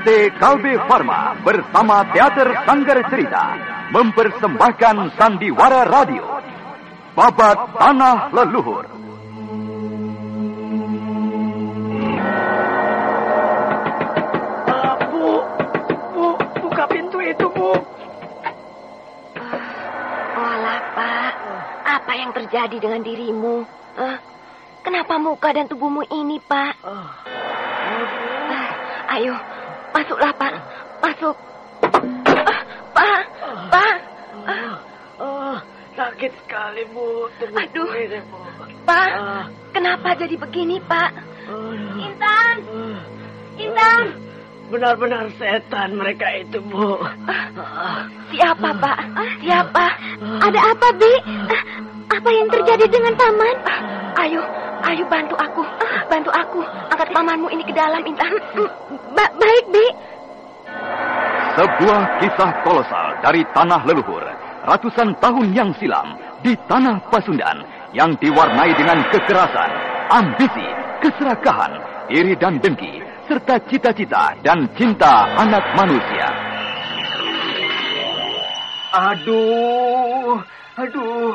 PT Kalbe Farma bersama Teater Sanggar Cerita mempersembahkan Sandiwara Radio. Babat Tanah Leluhur. Ah, bu, bu, buka pintu itu, Bu. Walah, Pak. Apa yang terjadi dengan dirimu? Hah? Kenapa muka dan tubuhmu ini, Pak? Ah, ayo, masuklah, Pak. Masuk. Ah, Pak, Pak. Ah, ah, sakit sekali, Bu. Tubuh Aduh. Bu. Pak, Ah, kenapa jadi begini, Pak? Intan, Intan. Benar-benar setan mereka itu, Bu. Siapa, Pak? Siapa? Ada apa, Bi? Apa yang terjadi dengan paman? Ayo, ayo bantu aku. Bantu aku. Angkat pamanmu ini ke dalam, Intan. Ba- baik, Bi. Sebuah kisah kolosal dari tanah leluhur ratusan tahun yang silam di tanah Pasundan yang diwarnai dengan kekerasan, ambisi, keserakahan, iri dan dengki, serta cita-cita dan cinta anak manusia. Aduh, aduh,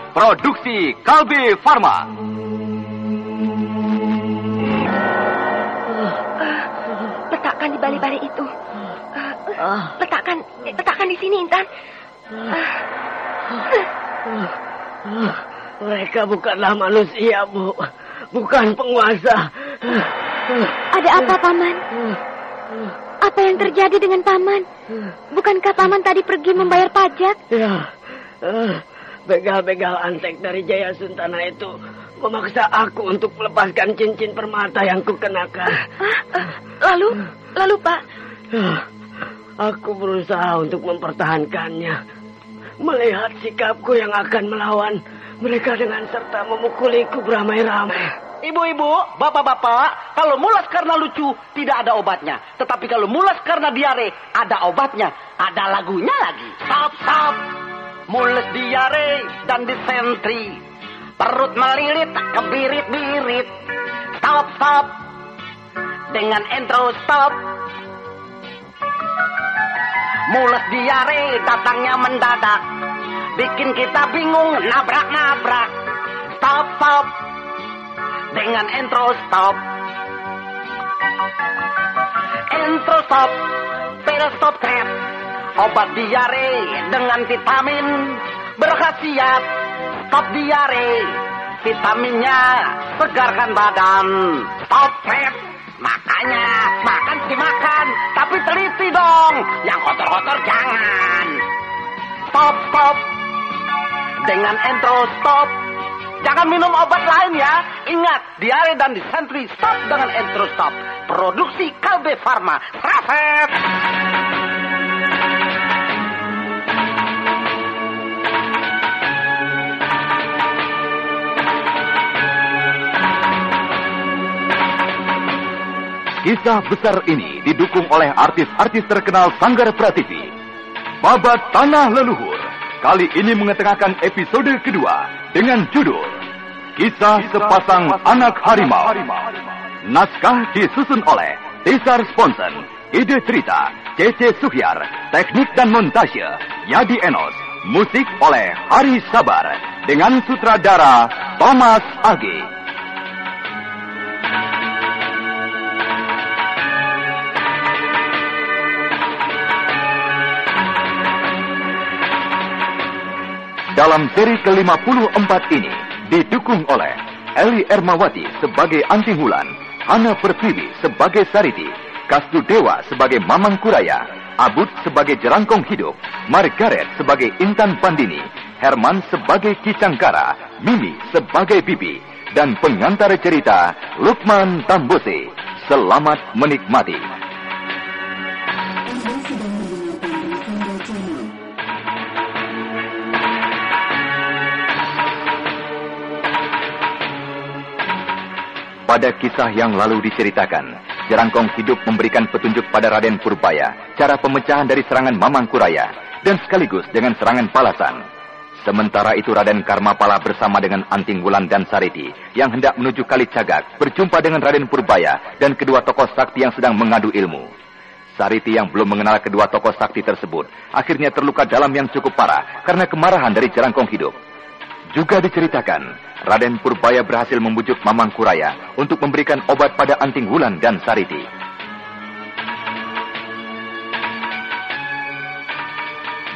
produksi Kalbe Farma. Letakkan di bali-bali itu. ah, Letakkan, letakkan di sini, Intan. ah. Mereka bukanlah manusia, Bu. Bukan penguasa. Ada apa, Paman? Apa yang terjadi dengan Paman? Bukankah Paman tadi pergi membayar pajak? Ya, begal-begal antek dari Jaya Suntana itu memaksa aku untuk melepaskan cincin permata yang kukenakan. Lalu, lalu, Pak. Aku berusaha untuk mempertahankannya. Melihat sikapku yang akan melawan mereka dengan serta memukuliku beramai-ramai. Ibu-ibu, bapak-bapak, kalau mulas karena lucu, tidak ada obatnya. Tetapi kalau mulas karena diare, ada obatnya. Ada lagunya lagi. Stop, stop. Mules diare dan disentri. Perut melilit, kebirit-birit. Stop, stop. Dengan intro stop. Mules diare datangnya mendadak. Bikin kita bingung, nabrak-nabrak. Stop, stop dengan intro stop. Intro stop, stop trap, obat diare dengan vitamin berkhasiat stop diare. Vitaminnya segarkan badan. Stop trap, makanya makan dimakan, tapi teliti dong. Yang kotor-kotor jangan. Stop, stop. Dengan intro stop, Jangan minum obat lain ya. Ingat, diare dan disentri stop dengan Entro Stop. Produksi Kalbe Farma. Raset! Kisah besar ini didukung oleh artis-artis terkenal Sanggar Prativi. Babat Tanah Leluhur kali ini mengetengahkan episode kedua dengan judul Kisah Sepasang Anak Harimau. Naskah disusun oleh Tisar Sponsen, ide cerita C.C. Suhyar, teknik dan montase Yadi Enos, musik oleh Hari Sabar dengan sutradara Thomas Agi. Dalam seri ke-54 ini didukung oleh Eli Ermawati sebagai Anting Hulan, Hana Pertiwi sebagai Sariti, Kastu Dewa sebagai Mamang Kuraya, Abud sebagai Jerangkong Hidup, Margaret sebagai Intan Pandini, Herman sebagai Kicangkara, Mimi sebagai Bibi, dan pengantar cerita Lukman Tambose. Selamat menikmati. Pada kisah yang lalu diceritakan, Jerangkong hidup memberikan petunjuk pada Raden Purbaya cara pemecahan dari serangan Mamang Kuraya dan sekaligus dengan serangan Palasan. Sementara itu Raden Karmapala bersama dengan Anting Wulan dan Sariti yang hendak menuju Kali Cagak berjumpa dengan Raden Purbaya dan kedua tokoh sakti yang sedang mengadu ilmu. Sariti yang belum mengenal kedua tokoh sakti tersebut akhirnya terluka dalam yang cukup parah karena kemarahan dari Jerangkong hidup. Juga diceritakan, Raden Purbaya berhasil membujuk Mamang Kuraya untuk memberikan obat pada Anting Wulan dan Sariti.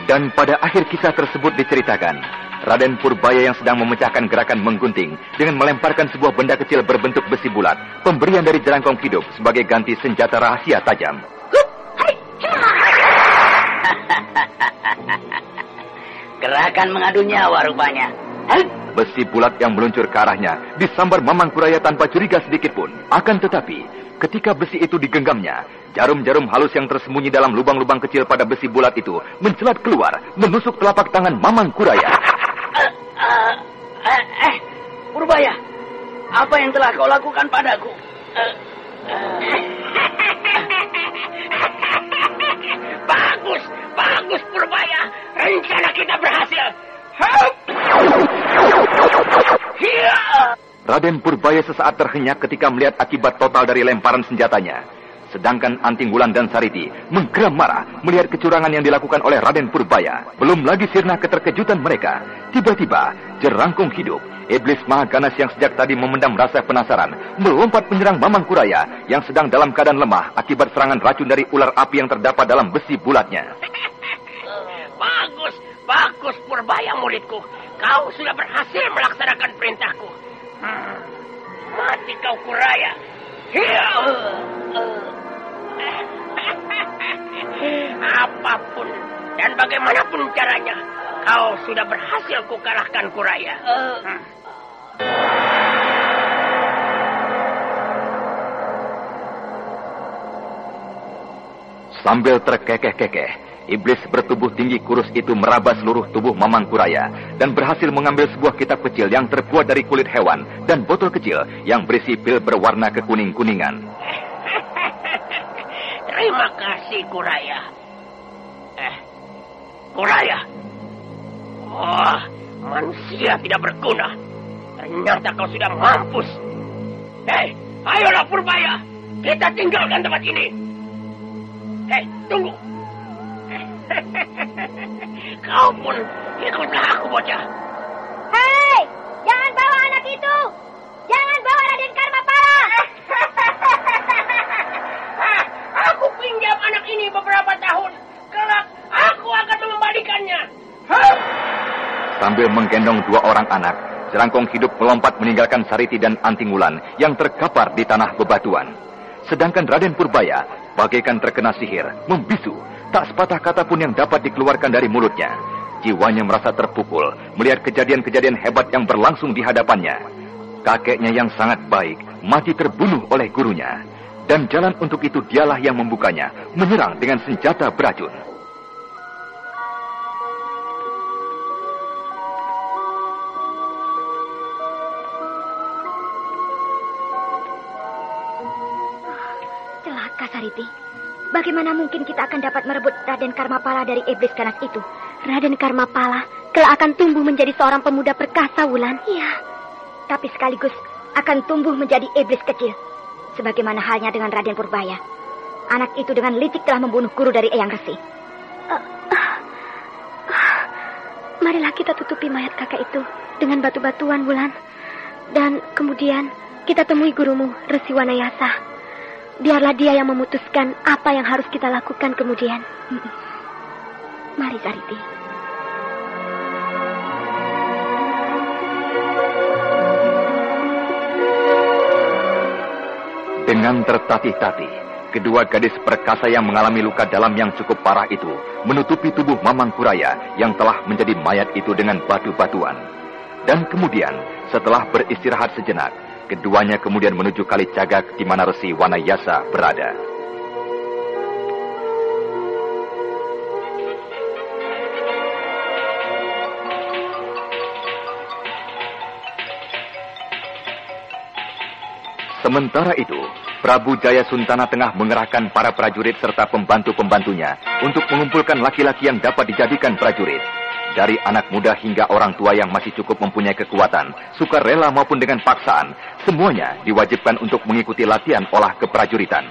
Dan pada akhir kisah tersebut diceritakan, Raden Purbaya yang sedang memecahkan gerakan menggunting dengan melemparkan sebuah benda kecil berbentuk besi bulat, pemberian dari jerangkong hidup sebagai ganti senjata rahasia tajam. Gerakan mengadu nyawa rupanya. Besi bulat yang meluncur ke arahnya disambar Mamang Kuraya tanpa curiga sedikit pun. Akan tetapi, ketika besi itu digenggamnya, jarum-jarum halus yang tersembunyi dalam lubang-lubang kecil pada besi bulat itu mencelat keluar, menusuk telapak tangan Mamang Kuraya. Uh, uh, eh, Purbaya, apa yang telah kau lakukan padaku? Bagus, bagus Purbaya. Rencana kita berhasil. Raden Purbaya sesaat terhenyak ketika melihat akibat total dari lemparan senjatanya. Sedangkan Anting Wulan dan Sariti menggeram marah melihat kecurangan yang dilakukan oleh Raden Purbaya. Belum lagi sirna keterkejutan mereka. Tiba-tiba, jerangkung hidup, iblis maha ganas yang sejak tadi memendam rasa penasaran, melompat menyerang Mamang Kuraya yang sedang dalam keadaan lemah akibat serangan racun dari ular api yang terdapat dalam besi bulatnya. bagus, bagus Purbaya muridku. Kau sudah berhasil melaksanakan perintahku. Hmm. Mati kau kuraya. Hiya. Apa pun dan bagaimanapun caranya, kau sudah berhasil kukalahkan kuraya. Hmm. Sambil terkekeh-kekeh, Iblis bertubuh tinggi kurus itu meraba seluruh tubuh Mamang Kuraya dan berhasil mengambil sebuah kitab kecil yang terbuat dari kulit hewan dan botol kecil yang berisi pil berwarna kekuning-kuningan. Terima kasih Kuraya. Eh, Kuraya. Oh, manusia tidak berguna. Ternyata kau sudah mampus. Hei, ayolah Purbaya. Kita tinggalkan tempat ini. Hei, tunggu. Kau pun ikutlah aku, bocah. Hei, jangan bawa anak itu. Jangan bawa Raden Karmapala. aku pinjam anak ini beberapa tahun. Kelak aku akan mengembalikannya. Sambil menggendong dua orang anak, Jerangkong hidup melompat meninggalkan Sariti dan Antingulan yang terkapar di tanah bebatuan. Sedangkan Raden Purbaya bagaikan terkena sihir, membisu Tak sepatah kata pun yang dapat dikeluarkan dari mulutnya. Jiwanya merasa terpukul melihat kejadian-kejadian hebat yang berlangsung di hadapannya. Kakeknya yang sangat baik mati terbunuh oleh gurunya. Dan jalan untuk itu dialah yang membukanya, menyerang dengan senjata beracun. Bagaimana mungkin kita akan dapat merebut Raden Karmapala dari iblis ganas itu? Raden Karmapala kelak akan tumbuh menjadi seorang pemuda perkasa, Wulan. Iya. Tapi sekaligus akan tumbuh menjadi iblis kecil. Sebagaimana halnya dengan Raden Purbaya. Anak itu dengan licik telah membunuh guru dari Eyang Resi. Uh, uh, uh, marilah kita tutupi mayat kakak itu dengan batu-batuan, Wulan. Dan kemudian kita temui gurumu, Resi Wanayasa. Biarlah dia yang memutuskan apa yang harus kita lakukan kemudian. Mari, Sariti. Dengan tertatih-tatih, kedua gadis perkasa yang mengalami luka dalam yang cukup parah itu menutupi tubuh Mamang Kuraya yang telah menjadi mayat itu dengan batu-batuan. Dan kemudian, setelah beristirahat sejenak, keduanya kemudian menuju kali cagak di mana Resi Wanayasa berada. Sementara itu, Prabu Jaya Suntana tengah mengerahkan para prajurit serta pembantu-pembantunya untuk mengumpulkan laki-laki yang dapat dijadikan prajurit. Dari anak muda hingga orang tua yang masih cukup mempunyai kekuatan, suka rela maupun dengan paksaan, semuanya diwajibkan untuk mengikuti latihan olah keprajuritan.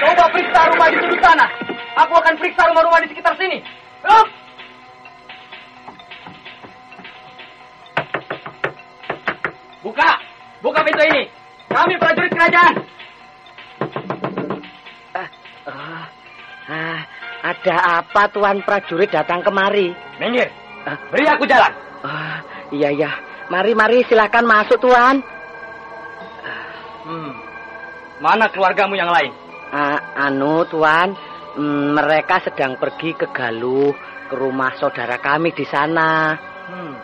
Coba periksa rumah di sudut sana. Aku akan periksa rumah-rumah di sekitar Buka! Buka pintu ini. Kami prajurit kerajaan. Ah, ada apa Tuan prajurit datang kemari? Minggir. Beri aku jalan. Ah, iya iya. Mari mari silakan masuk Tuan. Hmm. Mana keluargamu yang lain? Ah, anu Tuan, mm, mereka sedang pergi ke Galuh ke rumah saudara kami di sana. Hmm.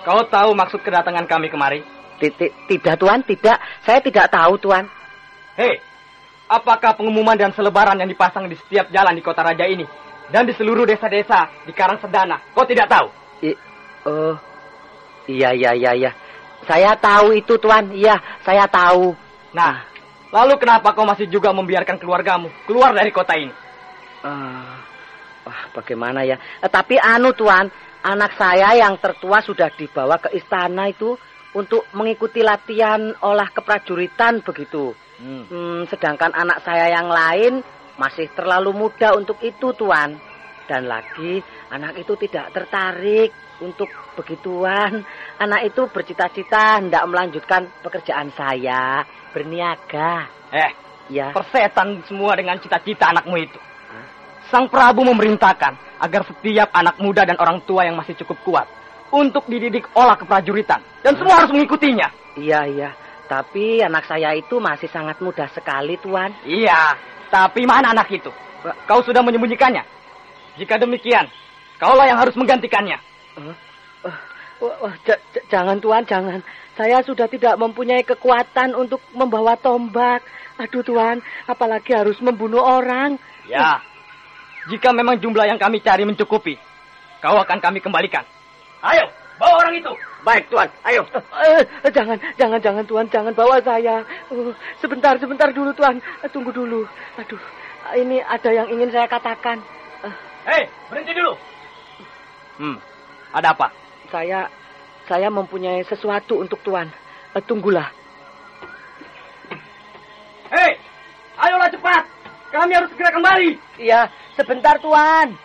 Kau tahu maksud kedatangan kami kemari? Titik, tidak Tuan, tidak. Saya tidak tahu Tuan. Hei, apakah pengumuman dan selebaran yang dipasang di setiap jalan di kota raja ini dan di seluruh desa-desa di Karang Sedana, kau tidak tahu? I, oh, iya iya iya iya. Saya tahu itu Tuan. Iya, saya tahu. Nah, lalu kenapa kau masih juga membiarkan keluargamu keluar dari kota ini? Ah, wah, bagaimana ya? Eh, tapi anu Tuan, anak saya yang tertua sudah dibawa ke istana itu untuk mengikuti latihan olah keprajuritan begitu. Hmm. Hmm, sedangkan anak saya yang lain masih terlalu muda untuk itu, Tuan. Dan lagi, anak itu tidak tertarik untuk begituan. Anak itu bercita-cita hendak melanjutkan pekerjaan saya, berniaga. Eh, Ya, persetan semua dengan cita-cita anakmu itu. Sang Prabu memerintahkan agar setiap anak muda dan orang tua yang masih cukup kuat untuk dididik olah keprajuritan dan semua harus mengikutinya. iya, iya. Tapi anak saya itu masih sangat muda sekali, Tuan. Iya, tapi mana anak itu? Kau sudah menyembunyikannya. Jika demikian, kaulah yang harus menggantikannya. Wah, j- j- jangan, Tuan, jangan. Saya sudah tidak mempunyai kekuatan untuk membawa tombak. Aduh, Tuan, apalagi harus membunuh orang. Ya, jika memang jumlah yang kami cari mencukupi, kau akan kami kembalikan. Ayo, bawa orang itu. Baik, Tuan. Ayo. jangan, jangan, jangan, Tuan. Jangan bawa saya. Uh, sebentar, sebentar dulu, Tuan. Eh, tunggu dulu. Aduh, ini ada yang ingin saya katakan. Eh, Hei, berhenti dulu. Hmm, ada apa? saya, saya mempunyai sesuatu untuk Tuan. Eh, tunggulah. Hei, ayolah cepat. Kami harus segera kembali. Iya, sebentar, Tuan.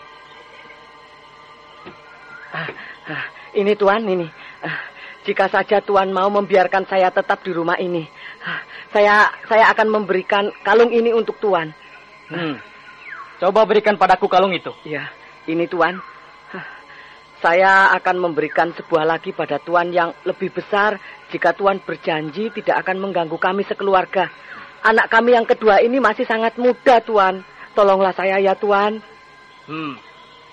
Ah, ah, ini, Tuan, ini. Ah, jika saja Tuan mau membiarkan saya tetap di rumah ini, ah, saya saya akan memberikan kalung ini untuk Tuan. Hmm. Coba berikan padaku kalung itu. Ya, ini Tuan. Hah, Saya akan memberikan sebuah lagi pada Tuan yang lebih besar jika Tuan berjanji tidak akan mengganggu kami sekeluarga. Anak kami yang kedua ini masih sangat muda, Tuan. Tolonglah saya ya, Tuan. Hmm.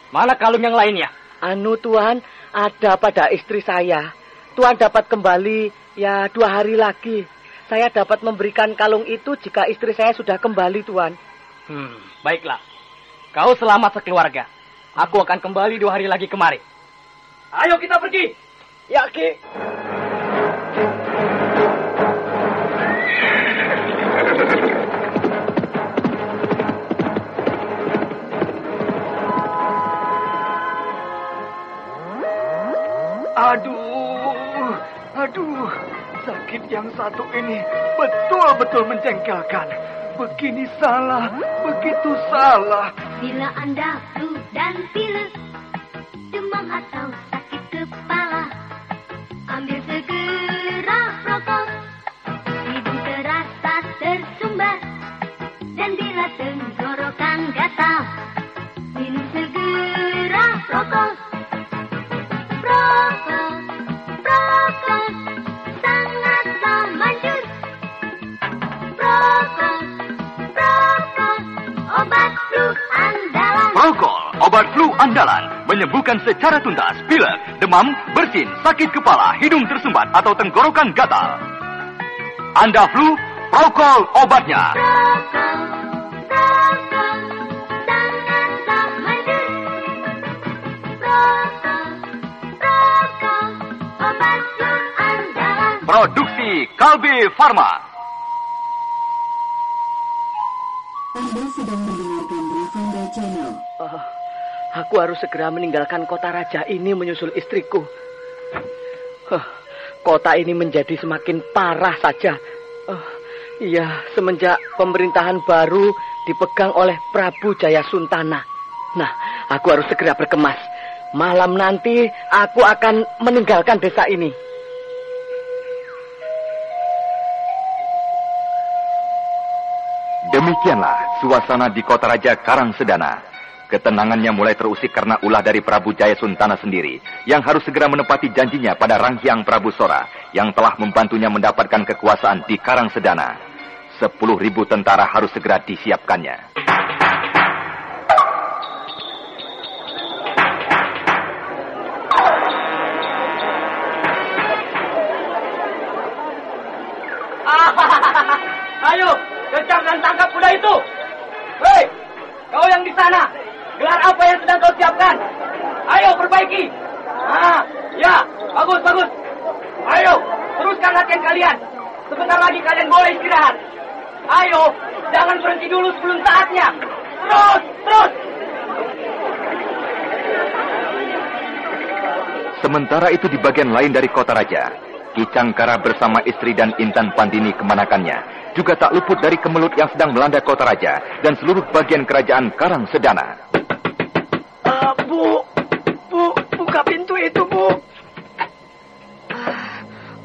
Mana kalung yang lainnya? Anu, Tuan, ada pada istri saya. Tuan dapat kembali ya dua hari lagi. Saya dapat memberikan kalung itu jika istri saya sudah kembali, Tuan. Hmm, baiklah. Kau selamat sekeluarga. Aku akan kembali dua hari lagi kemari. Ayo kita pergi. Ya, Ki. Aduh, aduh, sakit yang satu ini betul-betul menjengkelkan. Begini salah, begitu salah. Bila Anda flu flu andalan, menyembuhkan secara tuntas pilek, demam, bersin, sakit kepala, hidung tersumbat atau tenggorokan gatal. Anda flu, Prokol obatnya. Produksi Kalbe Farma. Anda sedang mendengarkan Brasanda Channel. Oh, aku harus segera meninggalkan kota raja ini menyusul istriku. Oh, kota ini menjadi semakin parah saja. Iya, semenjak pemerintahan baru dipegang oleh Prabu Jaya Suntana. Nah, aku harus segera berkemas. Malam nanti aku akan meninggalkan desa ini. Demikianlah suasana di kota raja Karang Sedana. Ketenangannya mulai terusik karena ulah dari Prabu Jaya Suntana sendiri, yang harus segera menepati janjinya pada Ranghyang Prabu Sora, yang telah membantunya mendapatkan kekuasaan di Karang Sedana. Sepuluh ribu tentara harus segera disiapkannya. Perbaiki. Ah, ya, bagus, bagus. Ayo, teruskan latihan kalian. Sebentar lagi kalian boleh istirahat. Ayo, jangan berhenti dulu sebelum saatnya. Terus, terus. Sementara itu di bagian lain dari kota raja, Ki Cangkara bersama istri dan Intan Pandini kemanakannya juga tak luput dari kemelut yang sedang melanda kota raja dan seluruh bagian kerajaan Karang Sedana. Ah, bu, bu,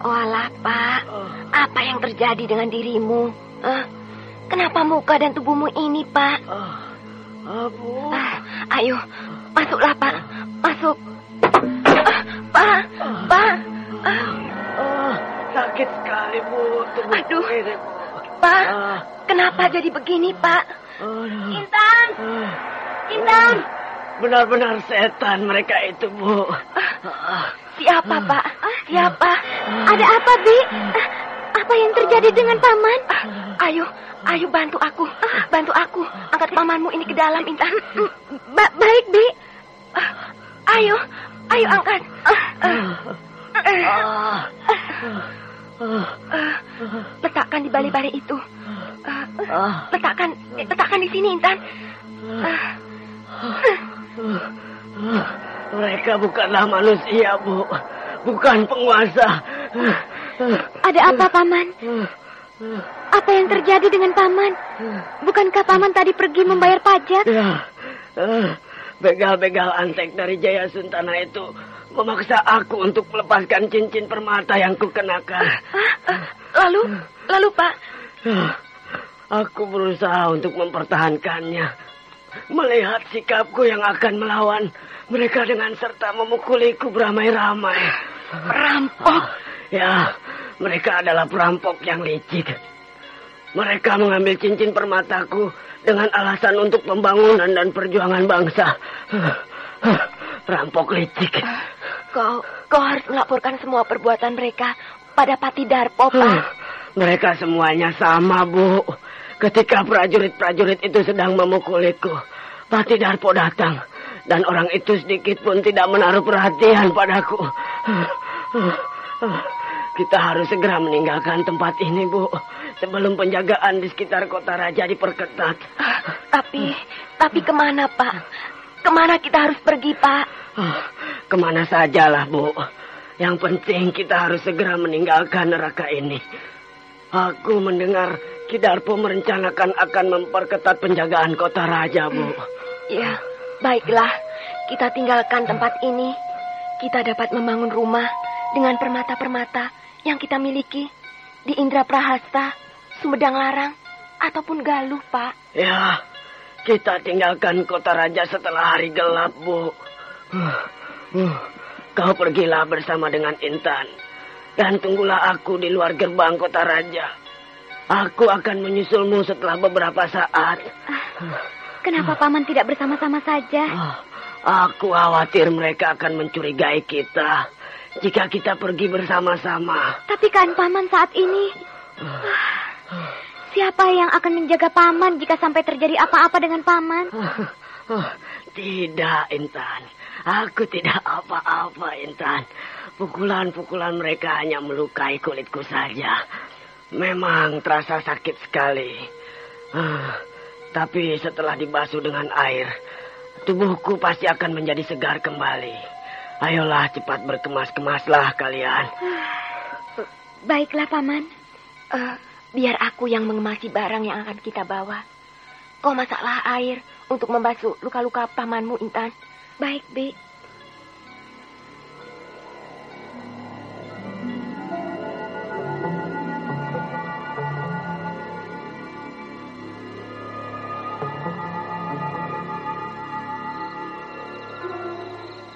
Oh alah, Pak. Apa yang terjadi dengan dirimu? Ah, kenapa muka dan tubuhmu ini, Pak? Ah, ah, bu. Ah, ayo, masuklah, Pak. Masuk. Ah, Pak, Pak. Ah, Ah, sakit sekali, bu. Tubuh Aduh. ini, bu. Pak, Ah, kenapa jadi begini, Pak? aduh. Intan, Ah, Intan. Benar-benar setan mereka itu, bu. Ah, Siapa, Pak? Siapa? Ada apa, Bi? Apa yang terjadi dengan paman? Ayo, ayo bantu aku. Bantu aku. Angkat pamanmu ini ke dalam, Intan. Ba- baik, Bi. Ayo, ayo angkat. ah, Letakkan di bali-bali itu. ah. Letakkan, letakkan di sini, Intan. Mereka bukanlah manusia, Bu. Bukan penguasa. Ada apa, Paman? Apa yang terjadi dengan Paman? Bukankah Paman tadi pergi membayar pajak? Ya, eh, begal-begal antek dari Jaya Suntana itu memaksa aku untuk melepaskan cincin permata yang kukenakan. Lalu, lalu, Pak. Aku berusaha untuk mempertahankannya. Melihat sikapku yang akan melawan mereka dengan serta memukuliku beramai-ramai. Perampok. Ya, mereka adalah perampok yang licik. Mereka mengambil cincin permataku dengan alasan untuk pembangunan dan perjuangan bangsa. Perampok licik. Kau, kau harus melaporkan semua perbuatan mereka pada Pati Darpo, Pak. Mereka semuanya sama, Bu. Ketika prajurit-prajurit itu sedang memukuliku, Pati Darpo datang. Dan orang itu sedikit pun tidak menaruh perhatian padaku. Kita harus segera meninggalkan tempat ini, Bu. Sebelum penjagaan di sekitar kota raja diperketat. Tapi, tapi ke mana, Pak? Ke mana kita harus pergi, Pak? Ah, Ke mana sajalah, Bu. Yang penting kita harus segera meninggalkan neraka ini. Aku mendengar Kidarpo merencanakan akan memperketat penjagaan kota raja, Bu. Ya, baiklah. Kita tinggalkan tempat ini. Kita dapat membangun rumah dengan permata-permata yang kita miliki di Indra Prahasta, Sumedang Larang, ataupun Galuh, Pak. Ya, kita tinggalkan kota raja setelah hari gelap, Bu. Huh, huh. Kau pergilah bersama dengan Intan. Dan tunggulah aku di luar gerbang kota raja. Aku akan menyusulmu setelah beberapa saat. Kenapa Paman tidak bersama-sama saja? Ah, aku khawatir mereka akan mencurigai kita jika kita pergi bersama-sama. Tapi kan Paman saat ini... Siapa yang akan menjaga Paman jika sampai terjadi apa-apa dengan Paman? Oh, tidak, Intan. Aku tidak apa-apa, Intan. Pukulan-pukulan mereka hanya melukai kulitku saja. Memang terasa sakit sekali. Ah, tapi setelah dibasuh dengan air, tubuhku pasti akan menjadi segar kembali. Ayolah cepat berkemas-kemaslah kalian. Baiklah, Paman. Eh, biar aku yang mengemasi barang yang akan kita bawa. Kau masaklah air untuk membasuh luka-luka pamanmu, Intan. Baik, Bi.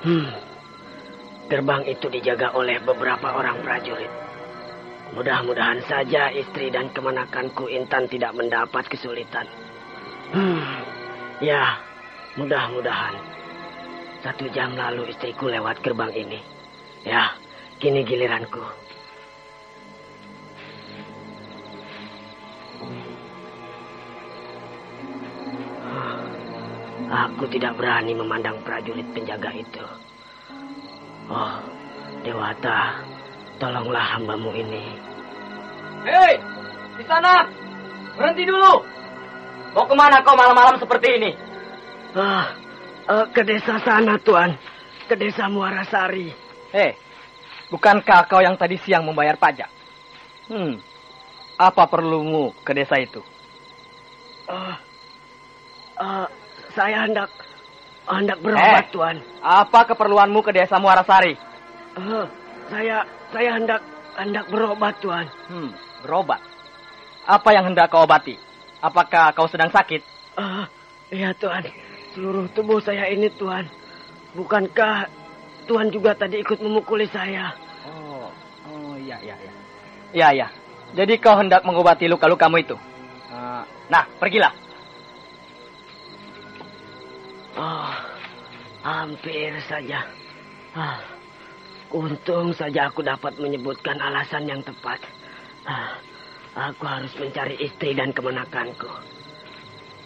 Hmm. Gerbang itu dijaga oleh beberapa orang prajurit. Mudah-mudahan saja istri dan kemanakanku Intan tidak mendapat kesulitan. Hmm. Ya, mudah-mudahan. Satu jam lalu istriku lewat gerbang ini. Ya, kini giliranku. Aku tidak berani memandang prajurit penjaga itu. Oh, Dewata, tolonglah hambamu ini. Hei, di sana! Berhenti dulu! Mau ke mana kau malam-malam seperti ini? Ah, eh, ke desa sana, Tuan. Ke desa Muarasari. Hei, bukankah kau yang tadi siang membayar pajak? Hmm, apa perlumu ke desa itu? Ah, ah, saya hendak hendak berobat, Eh. Tuan. Apa keperluanmu ke desa Muarasari? Ah, saya saya hendak hendak berobat, Tuan. Hmm, berobat. Apa yang hendak kau obati? Apakah kau sedang sakit? Ah, iya, Tuan. Seluruh tubuh saya ini, Tuan. Bukankah Tuan juga tadi ikut memukuli saya? Oh, oh iya, iya, iya. Iya, iya. Jadi kau hendak mengobati luka-lukamu itu? Ah, nah, pergilah. Oh, hampir saja. Ah, untung saja aku dapat menyebutkan alasan yang tepat. Ah, aku harus mencari istri dan kemenakanku.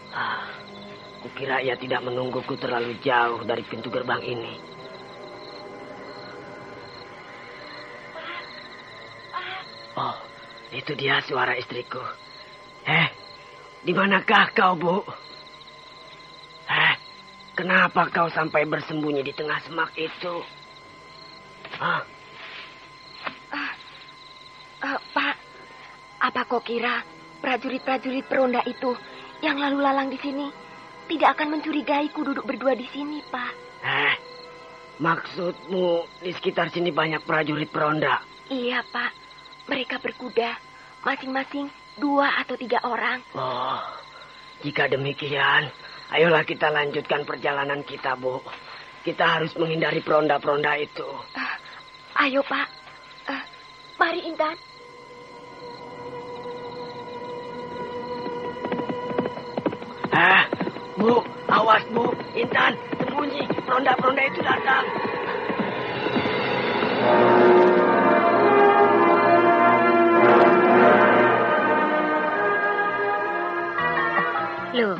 Ah, kukira ia tidak menungguku terlalu jauh dari pintu gerbang ini. Oh, itu dia suara istriku. Eh, di manakah kau, Bu? Kenapa kau sampai bersembunyi di tengah semak itu? Ah, Eh, Pak, apa kau kira prajurit-prajurit peronda itu yang lalu lalang di sini tidak akan mencurigaiku duduk berdua di sini, Pak? eh, maksudmu di sekitar sini banyak prajurit peronda? Iya, Pak. Mereka berkuda, masing-masing dua atau tiga orang. Oh, jika demikian, ayolah kita lanjutkan perjalanan kita, Bu. Kita harus menghindari peronda-peronda itu. Ayo, Pak. Eh, mari, Intan. Eh, Bu, awas, Bu. Intan, sembunyi. Peronda-peronda itu datang. Loh,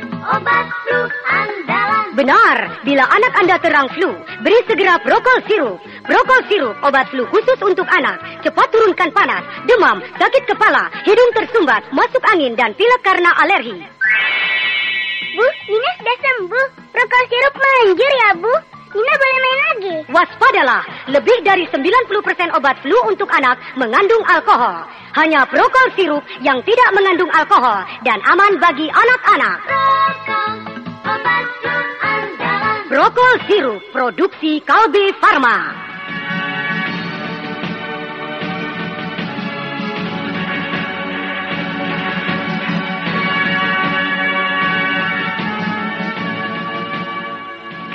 Obat flu andalan. Benar, bila anak Anda terang flu, beri segera Prokol Sirup. Prokol Sirup, obat flu khusus untuk anak. Cepat turunkan panas, demam, sakit kepala, hidung tersumbat, masuk angin, dan pilek karena alergi. Bu, Nina sudah sembuh. Prokol sirup manjur ya, Bu. Nina boleh main lagi. Waspadalah, lebih dari 90% obat flu untuk anak mengandung alkohol. Hanya Prokol Sirup yang tidak mengandung alkohol dan aman bagi anak-anak. Obat flu andalan. Prokol Sirup, produksi Kalbe Farma.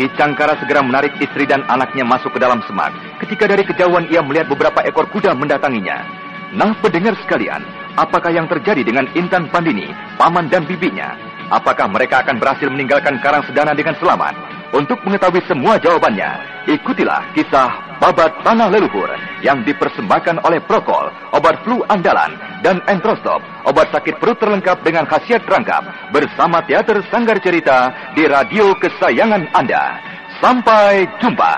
Ki Cangkara segera menarik istri dan anaknya masuk ke dalam semak. Ketika dari kejauhan ia melihat beberapa ekor kuda mendatanginya. Nah, pendengar sekalian, apakah yang terjadi dengan Intan Pandini, paman dan bibinya? Apakah mereka akan berhasil meninggalkan Karang Sedana dengan selamat? Untuk mengetahui semua jawabannya, ikutilah kisah Babat Tanah Leluhur yang dipersembahkan oleh Prokol, obat flu andalan, dan Entrostop, obat sakit perut terlengkap dengan khasiat rangkap, bersama Teater Sanggar Cerita di radio kesayangan Anda. Sampai jumpa.